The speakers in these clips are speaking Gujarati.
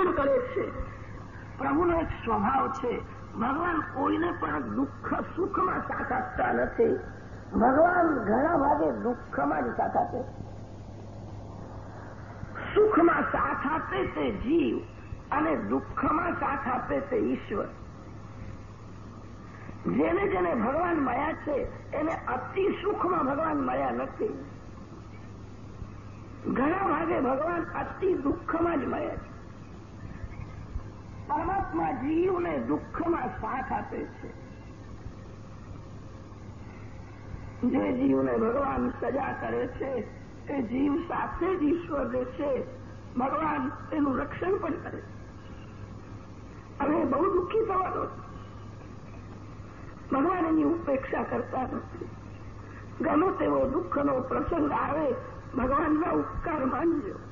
રક્ષણ કરે છે. પ્રભુનો એક સ્વભાવ છે, ભગવાન કોઈને પણ દુઃખ સુખમાં સાથ આપતા નથી. ભગવાન ઘણા ભાગે દુઃખમાં જ સાથ આપે સુખમાં સાથ આપે તે જીવ અને દુઃખમાં સાથ આપે તે ઈશ્વર. જેને જેને ભગવાન મળ્યા છે, એને અતિ સુખમાં ભગવાન મળ્યા નથી. ઘણા ભાગે ભગવાન અતિ દુઃખમાં જ મળ્યા છે. પરમાત્મા જીવને દુઃખમાં સાથ આપે છે. જે જીવને ભગવાન સજા કરે છે, એ જીવ સાથે જ ઈશ્વર જે ભગવાન એનું રક્ષણ પણ કરે હવે બહુ દુઃખી થવાનો ભગવાન એની ઉપેક્ષા કરતા નથી. ગમે તેવો દુઃખનો પ્રસંગ આવે, ભગવાનના ઉપકાર માનજો.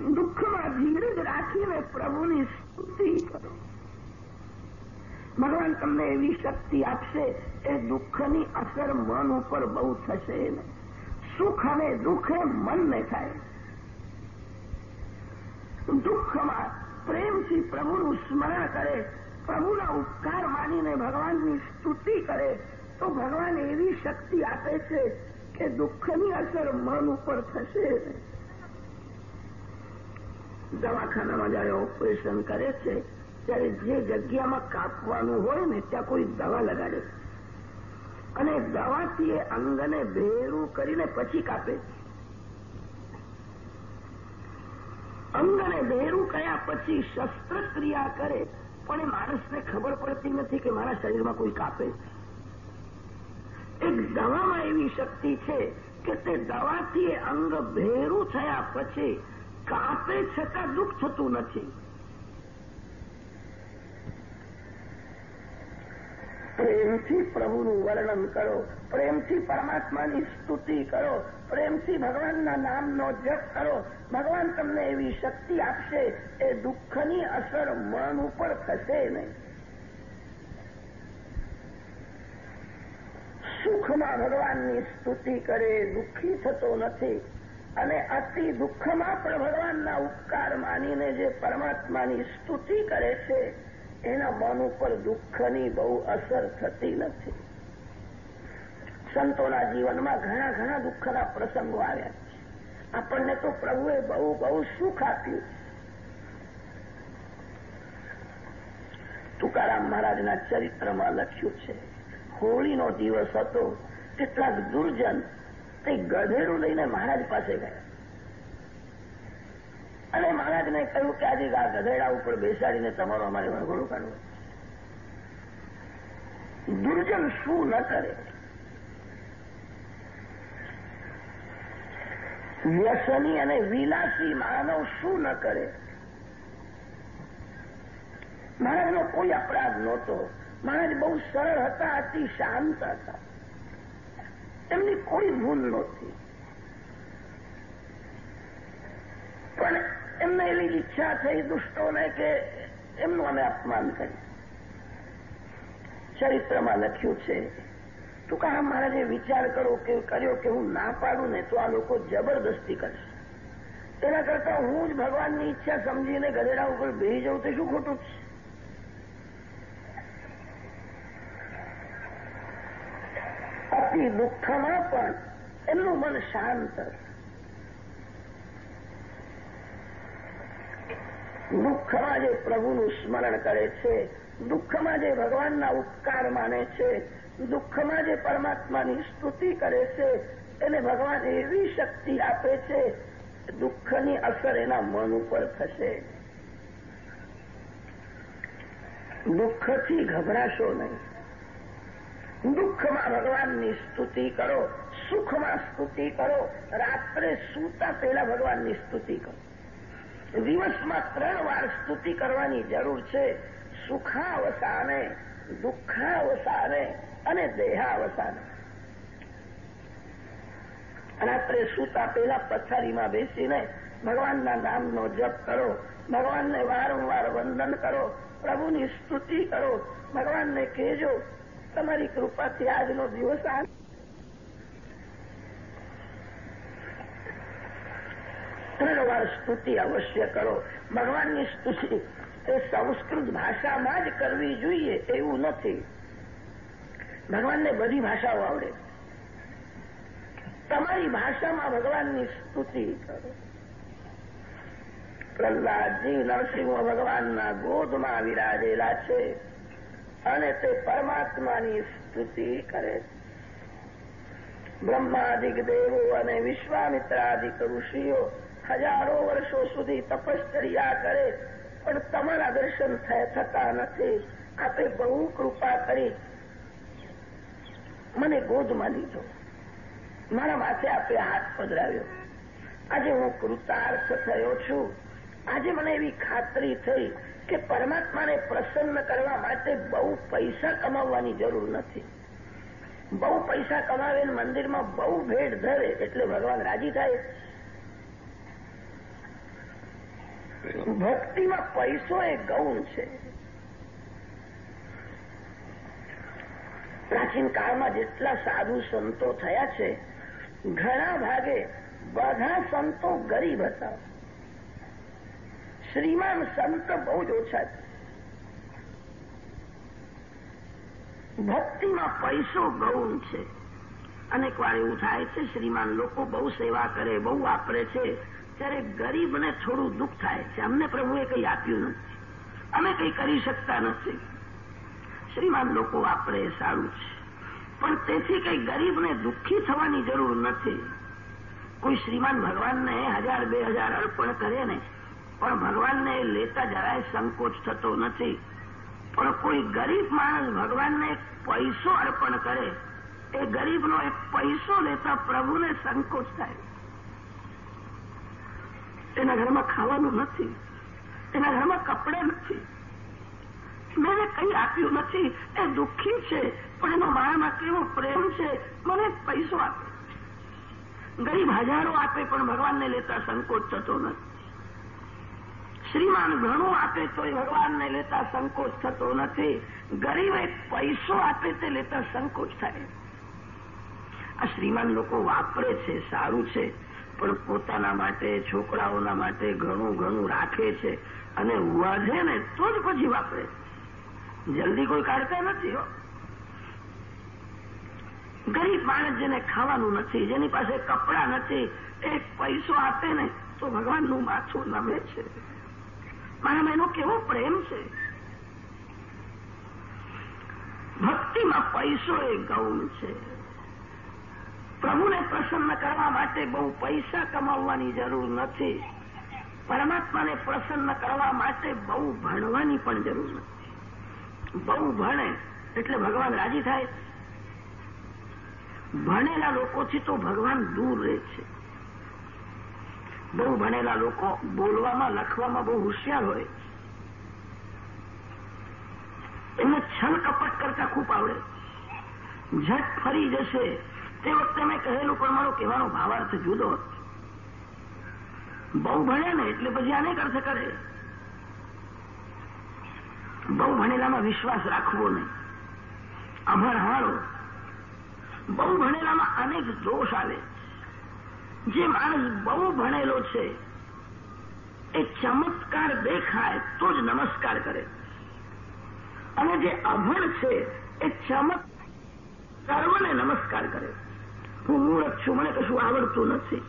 દુઃખમાં ધીરજ રાખીને પ્રભુની સ્તુતિ કરો. ભગવાન તમને એવી શક્તિ આપશે, એ દુઃખની અસર મન ઉપર બહુ થશે ને. સુખ અને દુઃખ એ મનને થાય. દુઃખમાં પ્રેમથી પ્રભુનું સ્મરણ કરે, પ્રભુના ઉપકાર માનીને ભગવાનની સ્તુતિ કરે, તો ભગવાન એવી શક્તિ આપે છે કે દુઃખની અસર મન ઉપર થશે દવાખાનામાં જયારે ઓપરેશન કરે છે, ત્યારે જે જગ્યામાં કાપવાનું હોય ને, ત્યાં કોઈ દવા લગાડે. અને દવાથી એ અંગને ભેરું કરીને પછી કાપે. અંગને ભેરું કયા પછી શસ્ત્રક્રિયા કરે, પણ એ માણસને ખબર પડતી નથી કે મારા શરીરમાં કોઈ કાપે. એક દવામાં એવી શક્તિ છે કે તે દવાથી અંગ ભેરું થયા પછી કાપે છતાં દુઃખ થતું નથી. પ્રેમથી પ્રભુનું વર્ણન કરો, પ્રેમથી પરમાત્માની સ્તુતિ કરો, પ્રેમથી ભગવાનના નામનો જપ કરો. ભગવાન તમને એવી શક્તિ આપશે, એ દુઃખની અસર મન ઉપર થશે નહીં. સુખમાં ભગવાનની સ્તુતિ કરે, દુઃખી થતો નથી. અને અતિ દુઃખમાં પણ ભગવાનના ઉપકાર માનીને જે પરમાત્માની સ્તુતિ કરે છે, એના મન ઉપર દુઃખની બહુ અસર થતી નથી. સંતોના જીવનમાં ઘણા ઘણા દુઃખના પ્રસંગો આવ્યા છે. આપણને તો પ્રભુએ બહુ બહુ સુખ આપ્યું તુકારામ મહારાજના ચરિત્રમાં લખ્યું છે, હોળીનો દિવસ હતો, કેટલાક દુર્જન તે ગધેડું લઈને મહારાજ પાસે ગયા. અને મહારાજને કહ્યું કે આજે આ ગધેડા ઉપર બેસાડીને તમારો અમારે વણઘોડું કાઢવું. દુર્જન શું ન કરે? વ્યસની અને વિલાસી માનવ શું ન કરે? મહારાજનો કોઈ અપરાધ નહોતો. મહારાજ બહુ સરળ હતા, અતિ શાંત હતા. એમની કોઈ ભૂલ નહોતી. પણ એમને એવી ઈચ્છા થઈ દુષ્ટોને કે એમનું અમે અપમાન કર્યું. ચરિત્રમાં લખ્યું છે તુકારામ મહારાજે વિચાર કરો કે, કર્યો કે હું ના પાડું ને, તો આ લોકો જબરદસ્તી કરશે તેના કરતા હું જ ભગવાનની ઈચ્છા સમજીને ગધેડા ઉપર બેહી જાઉં તે શું ખોટું છે? અતિ દુઃખમાં પણ એમનું મન શાંત દુઃખમાં જે પ્રભુનું સ્મરણ કરે છે દુઃખમાં જે ભગવાનના ઉપકાર માને છે દુઃખમાં જે પરમાત્માની સ્તુતિ કરે છે, એને ભગવાન એવી શક્તિ આપે છે, દુઃખની અસર એના મન ઉપર થશે. દુઃખથી ગભરાશો નહીં. દુઃખમાં ભગવાનની સ્તુતિ કરો, સુખમાં સ્તુતિ કરો, રાત્રે સૂતા પહેલા ભગવાનની સ્તુતિ કરો. દિવસમાં ત્રણ વાર સ્તુતિ કરવાની જરૂર છે. સુખાવસાને, દુઃખાવસાને અને દેહાવસાને. રાત્રે સૂતા પહેલા પથારીમાં બેસીને ભગવાનના નામનો જપ કરો, ભગવાનને વારંવાર વંદન કરો, પ્રભુની સ્તુતિ કરો, ભગવાનને કહેજો તમારી કૃપાથી આજનો દિવસ આ ત્રણ વાર સ્તુતિ અવશ્ય કરો. ભગવાનની સ્તુતિ એ સંસ્કૃત ભાષામાં જ કરવી જોઈએ એવું નથી. ભગવાનને બધી ભાષાઓ આવડે. તમારી ભાષામાં ભગવાનની સ્તુતિ કરો. પ્રહલાદજી નરસિંહ ભગવાનના ગોદમાં વિરાજેલા છે. અને તે પરમાત્માની સ્તુતિ કરે બ્રહ્માદિક દેવો અને વિશ્વામિત્રાદિક ઋષિઓ હજારો વર્ષો સુધી તપશ્ચર્યા કરે, પણ તમારા દર્શન થતા નથી. આપે બહુ કૃપા કરી. મને ગોદમાં લીધો. મારા માથે આપે હાથ પધરાવ્યો. આજે હું કૃતાર્થ થયો છું. આજે મને એવી ખાતરી થઈ કે પરમાત્માને પ્રસન્ન કરવા માટે બહુ પૈસા કમાવવાની જરૂર નથી. બહુ પૈસા કમાવે મંદિરમાં બહુ ભેટ ધરે એટલે ભગવાન રાજી થાય. ભક્તિમાં પૈસો એ ગૌણ છે. પ્રાચીન કાળમાં જેટલા સાધુ સંતો થયા છે, ઘણા ભાગે બધા સંતો ગરીબ હતા. શ્રીમાન સંત બહુ જ ઓછા છે. ભક્તિમાં પૈસો ગૌણ છે. અનેક વાર એવું થાય છે, શ્રીમાન લોકો બહુ સેવા કરે, બહુ વાપરે છે, ત્યારે ગરીબને થોડું દુઃખ થાય છે. અમને પ્રભુએ કંઈ આપ્યું નથી. અમે કંઈ કરી શકતા નથી. શ્રીમાન લોકો વાપરે, સારું છે. પણ તેથી કંઈ ગરીબને દુઃખી થવાની જરૂર નથી. કોઈ શ્રીમાન ભગવાનને હજાર, બે હજાર અર્પણ કરે ને પણ ભગવાનને લેતા જરાય સંકોચ થતો નથી. પણ કોઈ ગરીબ માણસ ભગવાનને પૈસો અર્પણ કરે, એ ગરીબનો એક પૈસો લેતા પ્રભુને સંકોચ થાય. એના ઘરમાં ખાવાનું નથી, એના ઘરમાં કપડે નથી. મેં કંઈ આપ્યું નથી, એ દુઃખી છે, પણ એનો મારામાં કેવો પ્રેમ છે, મને પૈસો આપે. ગરીબ હજારો આપે, પણ ભગવાનને લેતા સંકોચ થતો નથી. શ્રીમાન ઘણું આપે તો ભગવાનને લેતા સંકોચ થતો નથી. ગરીબે પૈસો આપે તે લેતા સંકોચ થાય. આ શ્રીમાન લોકો વાપરે છે, સારું છે, પણ પોતાના માટે, છોકરાઓના માટે ઘણું ઘણું રાખે છે અને વધે ને તો જ પછી વાપરે. જલ્દી કોઈ કાઢતા નથી, હો. ગરીબ માણસ જેને ખાવાનું નથી, જેની પાસે કપડા નથી, એક પૈસો આપે ને તો ભગવાનનું માથું નમે છે. મારામાં એનો કેવો પ્રેમ છે. ભક્તિમાં પૈસો એ ગૌણ છે. પ્રભુને પ્રસન્ન કરવા માટે બહુ પૈસા કમાવવાની જરૂર નથી. પરમાત્માને પ્રસન્ન કરવા માટે બહુ ભણવાની પણ જરૂર નથી. બહુ ભણે એટલે ભગવાન રાજી થાય. ભણેલા લોકોથી તો ભગવાન દૂર રહે છે. બહુ ભણેલા લોકો બોલવામાં, લખવામાં બહુ હોશિયાર હોય. એમને છલ કપટ કરતા ખૂબ આવડે. ઝટ ફરી જશે. તે વખતે મેં કહેલું, પણ મારો કહેવાનો ભાવાર્થ જુદો બહુ ભણે ને એટલે પછી અનેક અર્થ કરે? બહુ ભણેલામાં વિશ્વાસ રાખવો નહીં. અભણ હાળો. બહુ ભણેલામાં અનેક દોષ આવે. જે માણસ બહુ ભણેલો છે, એ ચમત્કાર દેખાય તો જ નમસ્કાર કરે. અને જે અભણ છે, એ ચમક સર્વને નમસ્કાર કરે. હું મૂળખ છું, મને કશું આવડતું નથી.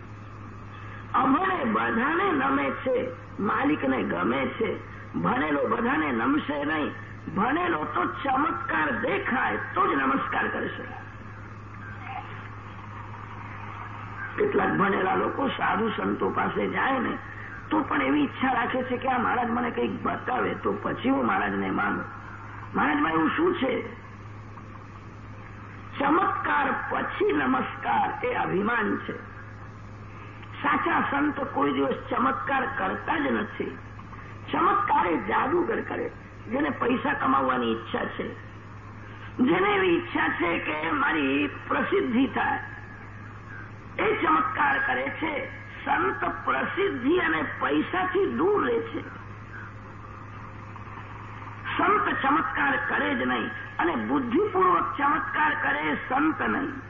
અભણે બધાને નમે છે, માલિકને ગમે છે, ભણેલો બધાને નમશે નહીં. ભણેલો તો ચમત્કાર દેખાય તો જ નમસ્કાર કરશે કેટલાક ભણેલા લોકો સાધુ સંતો પાસે જાય ને, તો પણ એવી ઈચ્છા રાખે છે કે આ મહારાજ મને કંઈક બતાવે, તો પછી હું મહારાજને માનું. મહારાજમાં એવું શું છે? ચમત્કાર પછી નમસ્કાર એ અભિમાન છે. સાચા સંત કોઈ દિવસ ચમત્કાર કરતા જ નથી. ચમત્કાર એ જાદુગર કરે, જેને પૈસા કમાવવાની ઈચ્છા છે. જેને એવી ઈચ્છા છે કે મારી પ્રસિદ્ધિ થાય. એ ચમત્કાર કરે છે. સંત પ્રસિદ્ધિ અને પૈસાથી દૂર રહે છે. સંત ચમત્કાર કરે જ નહીં અને બુદ્ધિપૂર્વક ચમત્કાર કરે સંત નહીં.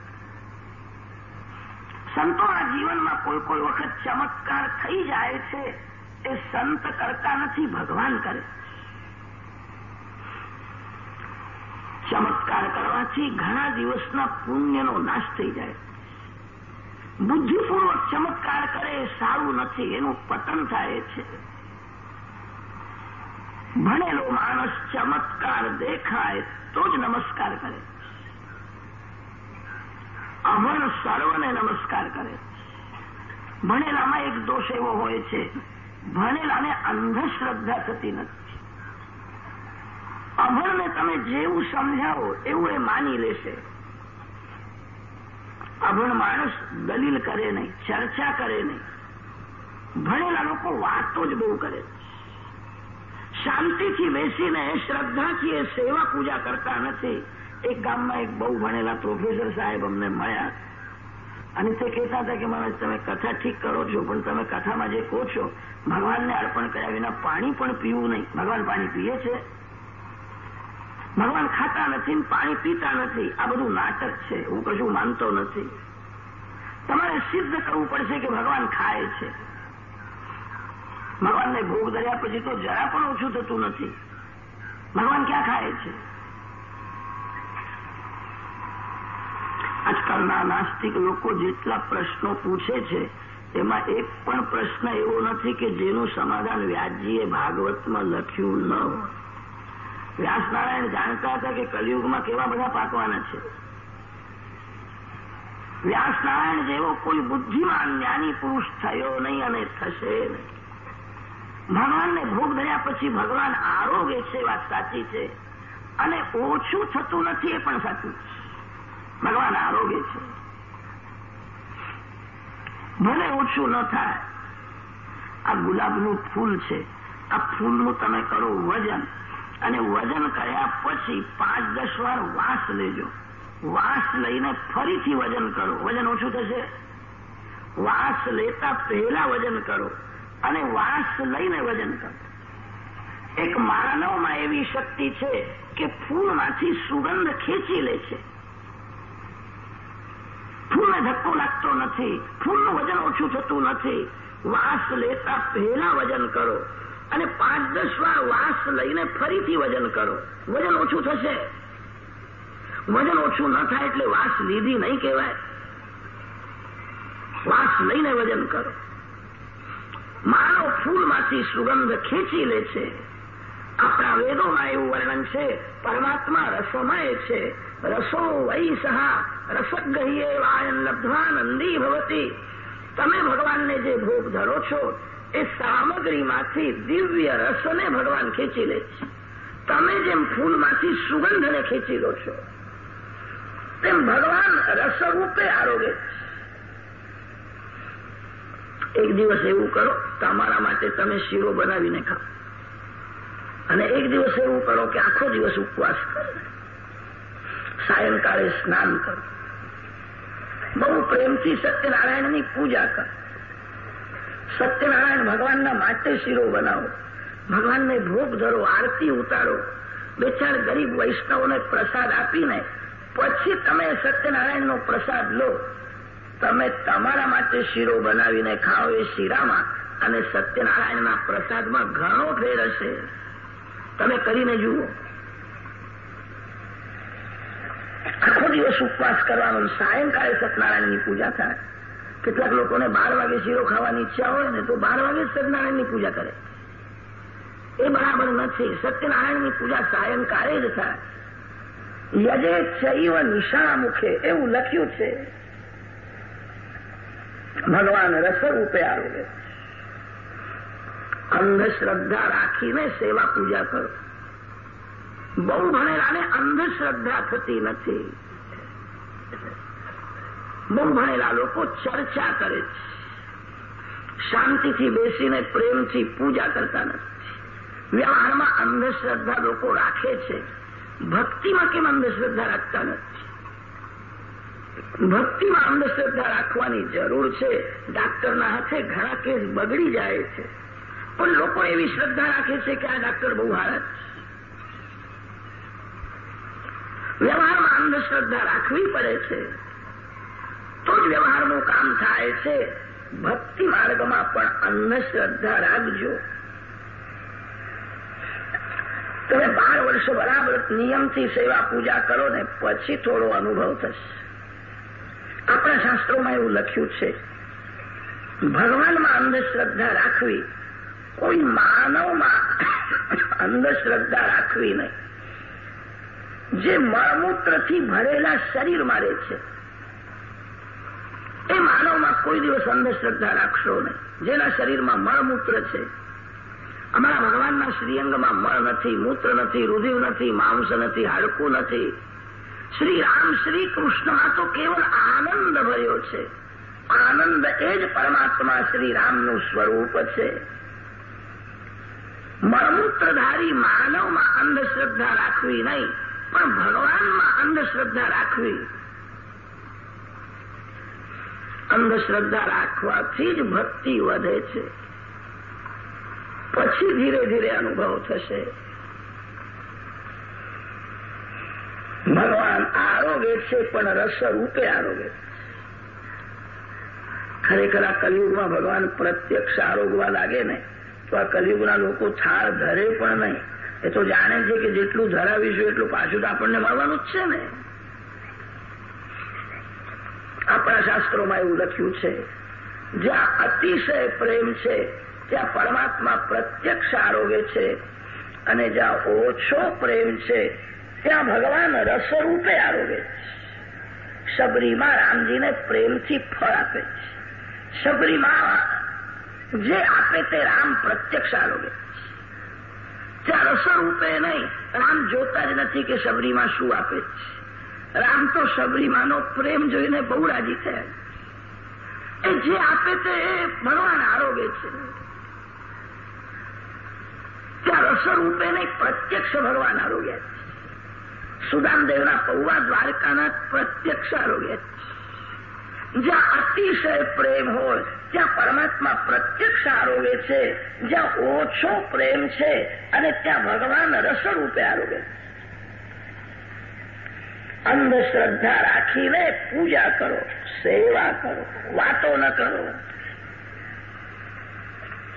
સંતોના જીવનમાં કોઈ કોઈ વખત ચમત્કાર થઈ જાય છે એ સંત કરતા નથી, ભગવાન કરે. ચમત્કાર કરવાથી ઘણા દિવસના પુણ્યનો નાશ થઈ જાય. બુદ્ધિપૂર્વક ચમત્કાર કરે સારું નથી, એનું પતન થાય છે. ભણેલો માણસ ચમત્કાર દેખાય તો જ નમસ્કાર કરે. અભણ સર્વને નમસ્કાર કરે. ભણેલામાં એક દોષ એવો હોય છે, ભણેલાને અંધશ્રદ્ધા થતી નથી. અભણને તમે જેવું સમજાવો, એવું એ માની લેશે. અભણ માણસ દલીલ કરે નહીં, ચર્ચા કરે નહીં. ભણેલા લોકો વાતો જ બહુ કરે. શાંતિથી બેસીને, શ્રદ્ધાથી એ સેવા પૂજા કરતા નથી. એક ગામમાં એક બહુ ભણેલા પ્રોફેસર સાહેબ અમને મળ્યા અને તે કહેતા હતા કે મહારાજ, તમે કથા ઠીક કરો છો, પણ તમે કથામાં જે કહો છો, ભગવાનને અર્પણ કર્યા વિના પાણી પણ પીવું નહીં. ભગવાન પાણી પીએ છે? ભગવાન ખાતા નથી પાણી પીતા નથી. આ બધું નાટક છે. હું કશું માનતો નથી. તમારે સિદ્ધ કરવું પડશે કે ભગવાન ખાય છે. ભગવાનને ભોગ ધર્યા પછી તો જરા પણ ઓછું થતું નથી. ભગવાન ક્યાં ખાય છે? આજકાલના નાસ્તિક લોકો જેટલા પ્રશ્નો પૂછે છે, એમાં એક પણ પ્રશ્ન એવો નથી કે જેનું સમાધાન વ્યાજજીએ ભાગવતમાં લખ્યું ન હોય. વ્યાસનારાયણ જાણતા હતા કે કલયુગમાં કેવા બધા પાકવાના છે. વ્યાસનારાયણ જેવો કોઈ બુદ્ધિમાન જ્ઞાની પુરુષ થયો નહીં અને થશે નહીં. ભગવાનને ભોગ ધર્યા પછી ભગવાન આરોગ્ય છે વાત સાચી છે. અને ઓછું થતું નથી એ પણ સાચું ભગવાન આરોગ્ય છે. ભલે ઓછું ન થાય, આ ગુલાબનું ફૂલ છે. આ ફૂલનું તમે કરો વજન. અને વજન કર્યા પછી પાંચ દસ વાર વાસ લેજો. વાસ લઈને ફરીથી વજન કરો. વજન ઓછું થશે? વાસ લેતા પહેલા વજન કરો અને વાસ લઈને વજન કરો. એક માનવમાં એવી શક્તિ છે કે ફૂલમાંથી સુગંધ ખેંચી લે છે. ફૂલને ધક્કો લાગતો નથી. ફૂલનું વજન ઓછું થતું નથી. વાસ લેતા પહેલા વજન કરો. અને પાંચ દસ વાર વાસ લઈને ફરીથી વજન કરો. વજન ઓછું થશે. વજન ઓછું ન થાય એટલે વાસ લીધી નહીં કહેવાય. વાસ લઈને વજન કરો. માનવ ફૂલમાંથી સુગંધ ખેંચી લે છે. આપણા વેદોમાં એવું વર્ણન છે, પરમાત્મા રસોમય છે. રસો વૈ સહા રસગ્રહીએ વાયન લબ્ધવા નંદી ભવતી. તમે ભગવાનને જે ભોગ ધરો છો એ સામગ્રીમાંથી દિવ્ય રસને ભગવાન ખેંચી લે છે. તમે જેમ ફૂલમાંથી સુગંધને ખેંચી લો છો, તેમ ભગવાન રસરૂપે આરોગે એક દિવસ એવું કરો, તમારા માટે તમે શીરો બનાવીને ખાઓ. અને એક દિવસ એવું કરો કે આખો દિવસ ઉપવાસ કરો. સાયંકાળે સ્નાન કરો. બહુ પ્રેમથી સત્યનારાયણની પૂજા કરો. સત્યનારાયણ ભગવાનના માટે શીરો બનાવો. ભગવાનને ભોગ ધરો, આરતી ઉતારો. બે ગરીબ વૈષ્ણવને પ્રસાદ આપીને પછી તમે સત્યનારાયણનો પ્રસાદ લો. તમે તમારા માટે શીરો બનાવીને ખાઓ એ શીરામાં અને સત્યનારાયણના પ્રસાદમાં ઘણો ફેર હશે. તમે કરીને જુઓ. આખો દિવસ ઉપવાસ કરવાનો, સાયંકાળે સત્યનારાયણની પૂજા થાય. કેટલાક લોકોને બાર વાગે શીરો ખાવાની ઈચ્છા હોય ને તો બાર વાગે સત્યનારાયણની પૂજા કરે. એ બરાબર નથી. સત્યનારાયણની પૂજા સાયંકાળે જ થાય. યજે ચૈવ નિશાળા મુખે એવું લખ્યું છે. ભગવાન રસરૂપે આરોગે. અંધશ્રદ્ધા રાખીને સેવા પૂજા કરો. બહુ ભણેલાને અંધશ્રદ્ધા થતી નથી. બહુ ભણેલા લોકો ચર્ચા કરે છે. શાંતિથી બેસીને પ્રેમથી પૂજા કરતા નથી. વ્યવહારમાં અંધશ્રદ્ધા લોકો રાખે છે. ભક્તિમાં કેમ અંધશ્રદ્ધા રાખતા નથી? ભક્તિમાં અંધશ્રદ્ધા રાખવાની જરૂર છે. ડાક્ટરના હાથે ઘણા કેસ બગડી જાય છે. પણ લોકો એવી શ્રદ્ધા રાખે છે કે આ ડાક્ટર બહુ હારા છે. વ્યવહારમાં અંધશ્રદ્ધા રાખવી પડે છે. તો જ વ્યવહારનું કામ થાય છે. ભક્તિ માર્ગમાં પણ અંધશ્રદ્ધા રાખજો. તમે બાર વર્ષ બરાબર નિયમથી સેવા પૂજા કરો ને પછી થોડો અનુભવ થશે. આપણા શાસ્ત્રોમાં એવું લખ્યું છે, ભગવાનમાં અંધશ્રદ્ધા રાખવી કોઈ માનવમાં અંધશ્રદ્ધા રાખવી નહીં. જે મળમૂત્રથી ભરેલા શરીરમાં રહે છે એ માનવમાં કોઈ દિવસ અંધશ્રદ્ધા રાખશો નહીં. જેના શરીરમાં મળમૂત્ર છે. અમારા ભગવાનના શ્રીઅંગમાં મળ નથી, મૂત્ર નથી, રુધિર નથી, માંસ નથી, હાડકું નથી. શ્રી રામ, શ્રી કૃષ્ણમાં તો કેવળ આનંદ ભર્યો છે. આનંદ એ જ પરમાત્મા શ્રી રામનું સ્વરૂપ છે. મળમૂત્રધારી માનવમાં અંધશ્રદ્ધા રાખવી નહીં, પણ ભગવાનમાં અંધશ્રદ્ધા રાખવી. અંધશ્રદ્ધા રાખવાથી જ ભક્તિ વધે છે. પછી ધીરે ધીરે અનુભવ થશે. ભગવાન આરોગ્ય છે, પણ રસ રૂપે આરોગ્ય ખરેખર આ કલયુગમાં ભગવાન પ્રત્યક્ષ આરોગવા લાગે ને, તો આ કલયુગના લોકો થાળ ધરે પણ નહીં. એ તો જાણે છે કે જેટલું ધરાવીશું એટલું પાછું તો આપણને મળવાનું જ છે ને. આપણા શાસ્ત્રોમાં એવું લખ્યું છે, જ્યાં અતિશય પ્રેમ છે, ત્યાં પરમાત્મા પ્રત્યક્ષ આરોગે છે, અને જ્યાં ઓછો પ્રેમ છે, ત્યાં ભગવાન રસરૂપે આરોગે છે. શબરીમાં રામજીને પ્રેમથી ફળ આપે છે. શબરીમાં જે આપે તે રામ પ્રત્યક્ષ આરોગે ત્યાં રસરૂપે નહીં, રામ જોતા જ નથી કે શબરીમાં શું આપે છે. રામ તો શબરીમાનો પ્રેમ જોઈને બહુ રાજી થયા. એ જે આપે તે ભગવાન આરોગે છે. ત્યાં રસરૂપે નહીં, પ્રત્યક્ષ ભગવાન આરોગ્યા છે. સુદામદેવના પૌવા દ્વારકાના પ્રત્યક્ષ આરોગ્ય જ્યાં અતિશય પ્રેમ હોય, ત્યાં પરમાત્મા પ્રત્યક્ષ આરોગે છે. જ્યાં ઓછો પ્રેમ છે, અને ત્યાં ભગવાન રસરૂપે આરોગે અંધશ્રદ્ધા રાખીને પૂજા કરો, સેવા કરો, વાતો ન કરો.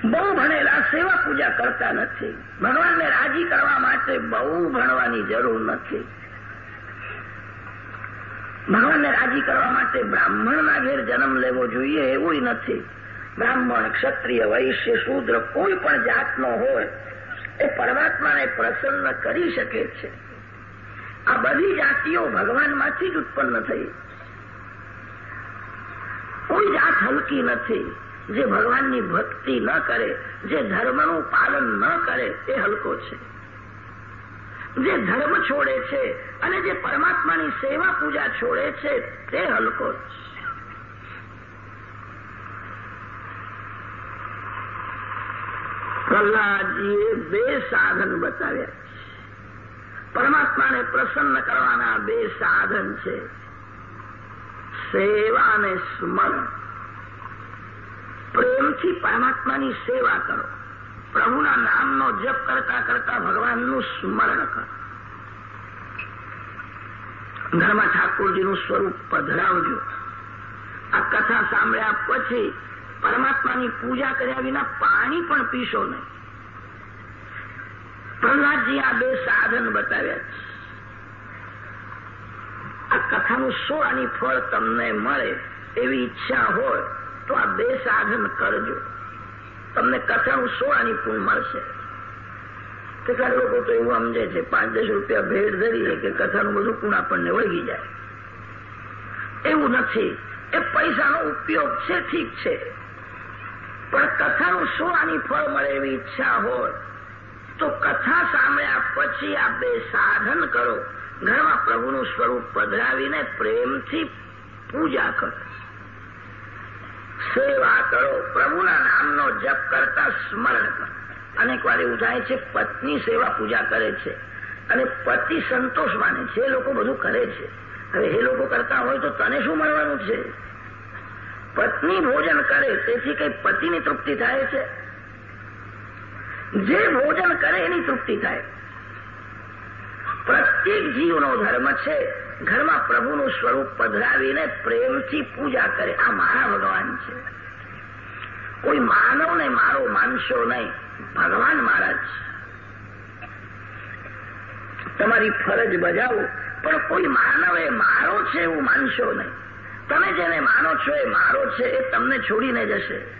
બહુ ભણેલા સેવા પૂજા કરતા નથી. ભગવાનને રાજી કરવા માટે બહુ ભણવાની જરૂર નથી. ભગવાનને રાજી કરવા માટે બ્રાહ્મણના ઘેર જન્મ લેવો જોઈએ એવું નથી. બ્રાહ્મણ, ક્ષત્રિય, વૈશ્ય, શૂદ્ર કોઈ પણ જાતનો હોય, એ પરમાત્માને પ્રસન્ન કરી શકે છે. આ બધી જાતિઓ ભગવાનમાંથી જ ઉત્પન્ન થઈ. કોઈ જાત હલકી નથી. જે ભગવાનની ભક્તિ ન કરે, જે ધર્મનું પાલન ન કરે, એ હલકો છે. જે ધર્મ છોડે છે અને જે પરમાત્માની સેવા પૂજા છોડે છે, તે હલકો છે. પ્રહલાદજીએ બે સાધન બતાવ્યા પરમાત્માને પ્રસન્ન કરવાના બે સાધન છે. સેવા અને સ્મરણ. પ્રેમથી પરમાત્માની સેવા કરો. પ્રભુના નામનો જપ કરતા કરતા ભગવાનનું સ્મરણ કરો. ઘરમાં ઠાકોરજીનું સ્વરૂપ પધરાવજો. આ કથા સાંભળ્યા પછી પરમાત્માની પૂજા કર્યા વિના પાણી પણ પીશો નહીં. પ્રહલાદજી આ બે સાધન બતાવ્યા છે. આ કથાનું સોળાની ફળ તમને મળે એવી ઈચ્છા હોય તો આ બે સાધન કરજો. તમને કથાનું સોળાની પૂર્ણ મળશે. કેટલાક લોકો તો એવું સમજે છે, પાંચ દસ રૂપિયા ભેટ ધરીએ કે કથાનું બધું પૂર્ણ આપણને વળગી જાય. એવું નથી. એ પૈસાનો ઉપયોગ છે, ઠીક છે. પણ કથાનું આની ફળ મળે એવી ઈચ્છા હોય તો કથા સામે પછી આ બે સાધન કરો. ઘરમાં પ્રભુનું સ્વરૂપ પધરાવીને પ્રેમથી પૂજા કરો. સેવા કરો. પ્રભુના નામનો જપ કરતા સ્મરણ કરો. અનેક વાર એવું થાય છે, પત્ની સેવા પૂજા કરે છે. અને પતિ સંતોષ માને છે, એ લોકો બધું કરે છે. હવે એ લોકો કરતા હોય તો તને શું મળવાનું છે? પત્ની ભોજન કરે, તેથી કઈ પતિની તૃપ્તિ થાય છે? જે ભોજન કરે એની તૃપ્તિ થાય. પ્રત્યેક જીવનો ધર્મ છે, ઘરમાં પ્રભુનું સ્વરૂપ પધરાવીને પ્રેમથી પૂજા કરે. આ મારા ભગવાન છે. કોઈ માનવને મારો માનશો નહીં, ભગવાન મારા જ તમારી ફરજ બજાવો, પણ કોઈ માનવ એ મારો છે એવું માનશો નહીં. તમે જેને માનો છો એ મારો છે, એ તમને છોડીને જશે.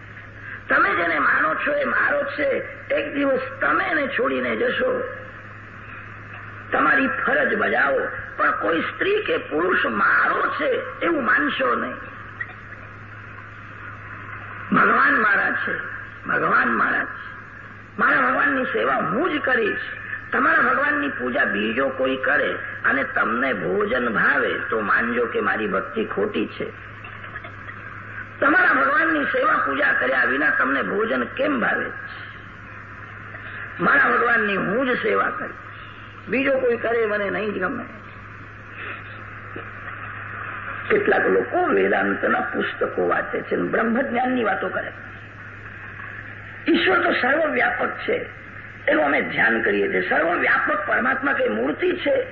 તમે જેને માનો છો એ મારો છે. એક દિવસ તમે એને છોડીને જશો. તમારી ફરજ બજાવો, પણ કોઈ સ્ત્રી કે પુરુષ મારો છે એવું માનશો નહીં. ભગવાન મારા છે. ભગવાન મારા છે. મારા ભગવાનની સેવા હું જ કરીશ. તમારા ભગવાનની પૂજા બીજો કોઈ કરે અને તમને ભોજન ભાવે તો માનજો કે મારી ભક્તિ ખોટી છે. તમારા ભગવાનની સેવા પૂજા કર્યા વિના તમને ભોજન કેમ ભાવે? મારા ભગવાનની હું જ સેવા કરી. બીજો કોઈ કરે મને નહીં જ ગમે. કેટલાક લોકો વેદાંતના પુસ્તકો વાંચે છે બ્રહ્મજ્ઞાનની વાતો કરે. ઈશ્વર તો સર્વવ્યાપક છે. એનું અમે ધ્યાન કરીએ છીએ. સર્વવ્યાપક પરમાત્મા કઈ મૂર્તિ છે.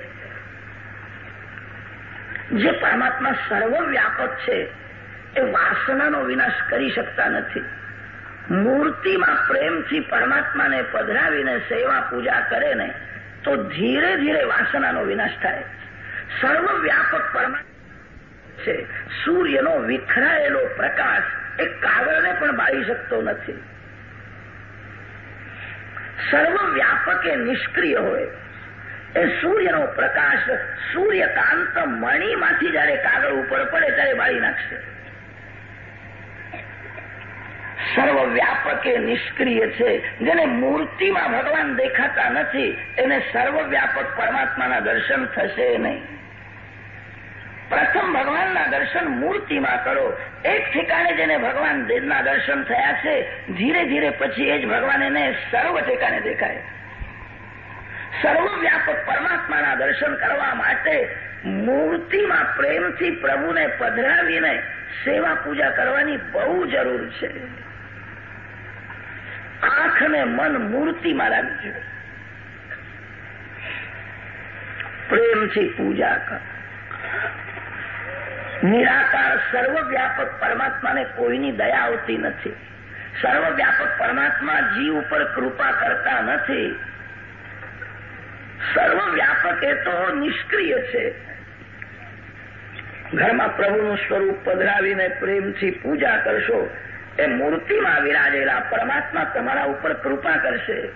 જે પરમાત્મા સર્વવ્યાપક છે. એ વાસનાનો વિનાશ કરી શકતા નથી. મૂર્તિમાં પ્રેમથી પરમાત્માને પધરાવીને સેવા પૂજા કરે ને, તો ધીરે ધીરે વાસનાનો વિનાશ થાય. સર્વવ્યાપક પરમાત્મા છે. સૂર્યનો વિખરાયેલો પ્રકાશ એ કાગળને પણ બાળી શકતો નથી. સર્વવ્યાપક એ નિષ્ક્રિય હોય. એ સૂર્યનો પ્રકાશ સૂર્યકાંત મણીમાંથી જ્યારે કાગળ ઉપર પડે ત્યારે બાળી નાખશે. સર્વવ્યાપક એ નિષ્ક્રિય છે. જેને મૂર્તિમાં ભગવાન દેખાતા નથી, એને સર્વવ્યાપક પરમાત્માના દર્શન થશે નહીં. પ્રથમ ભગવાનના દર્શન મૂર્તિમાં કરો. એક ઠેકાણે જેને ભગવાન ના દર્શન થયા છે, ધીરે ધીરે પછી એ જ ભગવાન એને સર્વ ઠેકાણે દેખાય. સર્વવ્યાપક પરમાત્માના દર્શન કરવા માટે મૂર્તિમાં પ્રેમથી પ્રભુને પધરાવીને સેવા પૂજા કરવાની બહુ જરૂર છે. આંખ ને મન મૂર્તિમાં રાખજો. પ્રેમથી પૂજા કર. નિરાકાર સર્વવ્યાપક પરમાત્માને કોઈની દયા આવતી નથી. સર્વવ્યાપક પરમાત્મા જીવ ઉપર કૃપા કરતા નથી. સર્વવ્યાપક એ તો નિષ્ક્રિય છે. ઘરમાં પ્રભુનું સ્વરૂપ પધરાવીને પ્રેમથી પૂજા કરશો એ મૂર્તિમાં વિરાજેલા પરમાત્મા તમારા ઉપર કૃપા કરશે.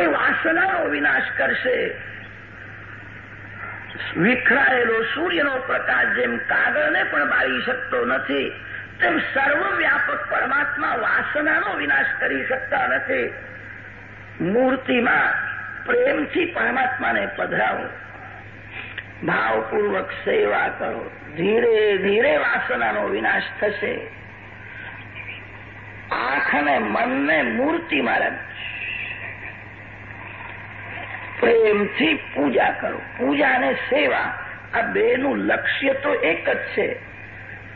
એ વાસનાનો વિનાશ કરશે. વિખરાયેલો સૂર્યનો પ્રકાશ જેમ કાગળને પણ બાળી શકતો નથી, તેમ સર્વવ્યાપક પરમાત્મા વાસનાનો વિનાશ કરી શકતા નથી. મૂર્તિમાં પ્રેમથી પરમાત્માને પધરાવો. ભાવપૂર્વક સેવા કરો. ધીરે ધીરે વાસનાનો વિનાશ થશે. આંખ અને મનને મૂર્તિમાં રાખજો પ્રેમથી પૂજા કરો. પૂજા અને સેવા. આ બેનું લક્ષ્ય તો એક જ છે.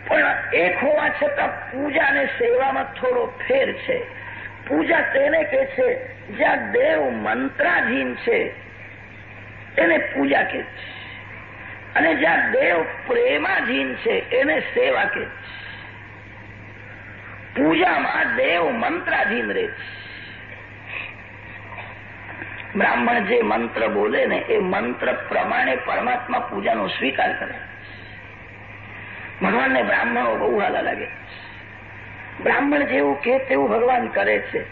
પણ એક હોવા છતાં પૂજા અને સેવામાં થોડો ફેર છે. પૂજા તેને કે છે, જ્યાં દેવ મંત્રાધીન છે, એને પૂજા કે છે. અને જ્યાં દેવ પ્રેમાધીન છે, એને સેવા કે છે. પૂજામાં દેવ મંત્રાધીન રહે બ્રાહ્મણ જે મંત્ર બોલે ને, એ મંત્ર પ્રમાણે પરમાત્મા પૂજાનો સ્વીકાર કરે. ભગવાનને બ્રાહ્મણો બહુ હાલા લાગે. બ્રાહ્મણ જેવું કે તેવું ભગવાન કરે છે.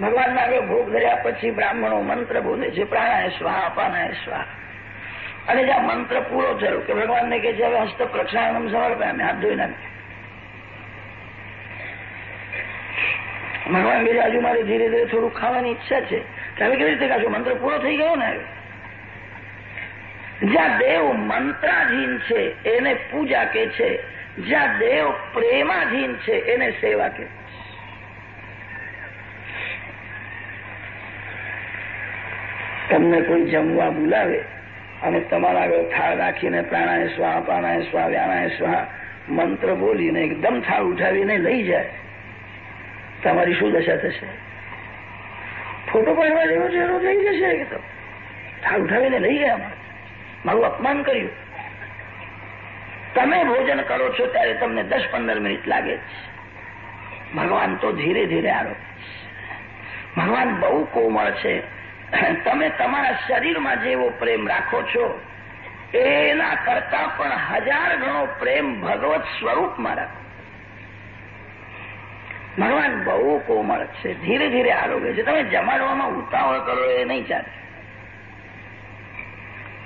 ભગવાનના આગળ ભોગ ધર્યા પછી બ્રાહ્મણો મંત્ર બોલે છે, પ્રાણાય સ્વાહ, અપાનાય સ્વાહ. અને જ્યાં મંત્ર પૂરો થયો કે ભગવાનને કે છે, હવે હસ્ત પ્રક્ષાળનમ સમર્પે અમે હાથ ધોઈ નાખીએ ભગવાન બીજા હજુ મારે ધીરે ધીરે થોડું ખાવાની ઈચ્છા છે. કે કેવી રીતે ખાશો મંત્ર પૂરો થઈ ગયો ને? જ્યાં દેવ મંત્રાધીન છે, એને પૂજા કે છે. જ્યાં દેવ પ્રેમાધીન છે, એને સેવા કે તમને કોઈ જમવા બોલાવે અને તમારા આગળ થાળ રાખીને પ્રાણાય સ્વાહ પ્રાણાય સ્વાહ, વ્યાણાય સ્વાહ, મંત્ર બોલીને એકદમ થાળ ઉઠાવીને લઈ જાય તમારી શું દશા થશે? ફોટો પાડવા જેવો ચહેરો થઈ જશે કે તો? થાળ ઉઠાવીને લઈ ગયા મારું અપમાન કર્યું. તમે ભોજન કરો છો ત્યારે તમને દસ પંદર મિનિટ લાગે છે. ભગવાન તો ધીરે ધીરે આરો. ભગવાન બહુ કોમળ છે. તમે તમારા શરીરમાં જેવો પ્રેમ રાખો છો, એના કરતા પણ હજાર ગણો પ્રેમ ભગવત સ્વરૂપમાં રાખો. ભગવાન બહુ કોમળ છે. ધીરે ધીરે આરોગ્ય છે. તમે જમાડવામાં ઉતાવળ કરો એ નહીં ચાલે.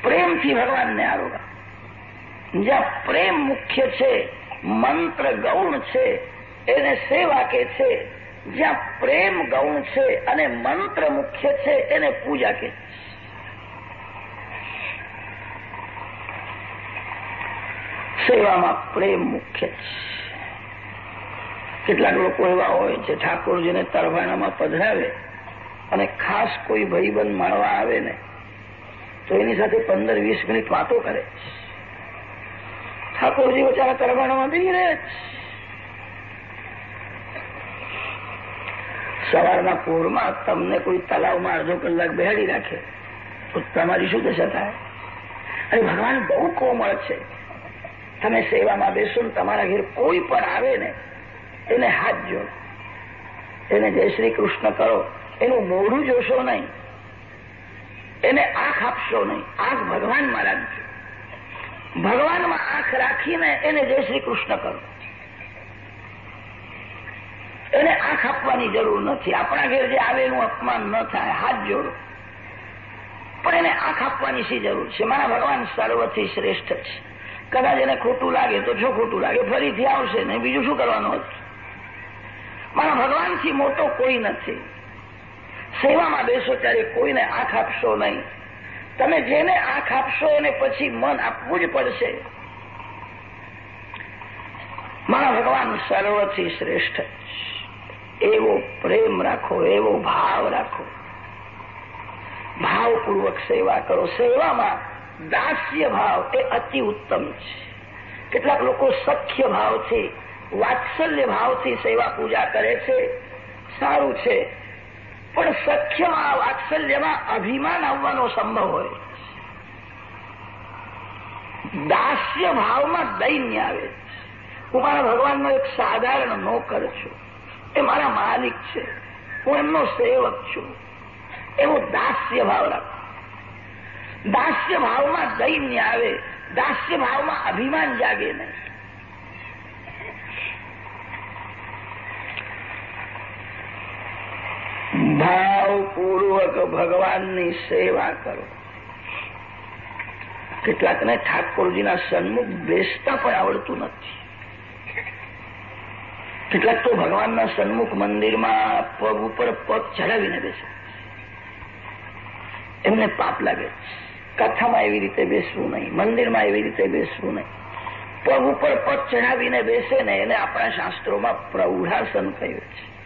પ્રેમથી ભગવાનને આરોગા. જ્યાં પ્રેમ મુખ્ય છે, મંત્ર ગૌણ છે, એને સેવા કે છે, જ્યાં પ્રેમ ગૌણ છે અને મંત્ર મુખ્ય છે, એને પૂજા કે સેવામાં પ્રેમ મુખ્ય છે. કેટલાક લોકો એવા હોય છે, ઠાકોરજીને તરવાણામાં પધરાવે અને ખાસ કોઈ ભાઈબંધ માણવા આવે ને, તો એની સાથે પંદર વીસ મિનિટ વાતો કરે. ઠાકોરજી બચારા તરવાણામાં બી રહે સવારના પૂરમાં તમને કોઈ તલાવમાં અડધો કલાક બેહાડી રાખે, તો તમારી શું દશા થાય? અને ભગવાન બહુ કોમળ છે. તમે સેવામાં બેસો ને તમારા ઘેર કોઈ પણ આવે ને એને હાથ જોડો. એને જય શ્રી કૃષ્ણ કરો. એનું મોઢું જોશો નહીં. એને આંખ આપશો નહીં. આંખ ભગવાનમાં રાખજો. ભગવાનમાં આંખ રાખીને એને જય શ્રી કૃષ્ણ કરો. એને આંખ આપવાની જરૂર નથી. આપણા ઘેર જે આવે એનું અપમાન ન થાય. હાથ જોડો. પણ એને આંખ આપવાની શી જરૂર છે? મારા ભગવાન સર્વથી શ્રેષ્ઠ છે. કદાચ એને ખોટું લાગે તો જો ખોટું લાગે, ફરીથી આવશે ને બીજું શું કરવાનું હતું મારા ભગવાનથી મોટો કોઈ નથી. સેવામાં બેસો ત્યારે કોઈને આંખ આપશો નહીં. તમે જેને આંખ આપશો એને પછી મન આપવું જ પડશે. મારા ભગવાન સર્વથી શ્રેષ્ઠ એવો પ્રેમ રાખો, એવો ભાવ રાખો. ભાવપૂર્વક સેવા કરો. સેવામાં દાસ્ય ભાવ એ અતિ ઉત્તમ છે. કેટલાક લોકો સખ્ય ભાવથી વાત્સલ્ય ભાવથી સેવા પૂજા કરે છે. સારું છે. પણ સખ્યમાં વાત્સલ્યમાં અભિમાન આવવાનો સંભવ હોય. દાસ્ય ભાવમાં દૈન્ય આવે. હું મારા ભગવાનનો એક સાધારણ નોકર છું. એ મારા માલિક છે. હું એમનો સેવક છું. એવો દાસ્ય ભાવ રાખો. દાસ્ય ભાવમાં દૈન્ય આવે. દાસ્ય ભાવમાં અભિમાન જાગે નહીં. ભાવપૂર્વક ભગવાનની સેવા કરો. કેટલાકને ઠાકોરજીના સન્મુખ બેસતા પણ આવડતું નથી. કેટલાક તો ભગવાનના સન્મુખ મંદિરમાં પગ ઉપર પગ ચડાવીને બેસે. એમને પાપ લાગે કથામાં એવી રીતે બેસવું નહીં, મંદિરમાં એવી રીતે બેસવું નહીં. પગ ઉપર પગ ચડાવીને બેસે ને એને આપણા શાસ્ત્રોમાં પ્રૌઢાસન કહ્યું છે.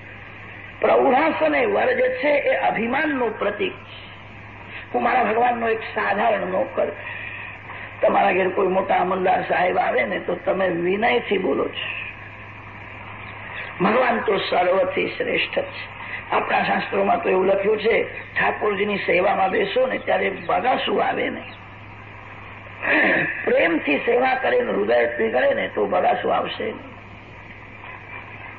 પ્રૌઢાસન એ વર્જ છે એ અભિમાનનું પ્રતીક હું મારા ભગવાનનો એક સાધારણ નોકર. તમારા ઘેર કોઈ મોટા અમલદાર સાહેબ આવે ને તો તમે વિનયથી બોલો છો. ભગવાન તો સર્વથી શ્રેષ્ઠ છે. આપણા શાસ્ત્રોમાં તો એવું લખ્યું છે, ઠાકોરજીની સેવામાં બેસો ને ત્યારે બગાસું આવે ને. પ્રેમથી સેવા કરીને હૃદય કરે ને તો બગાસું આવશે નહીં.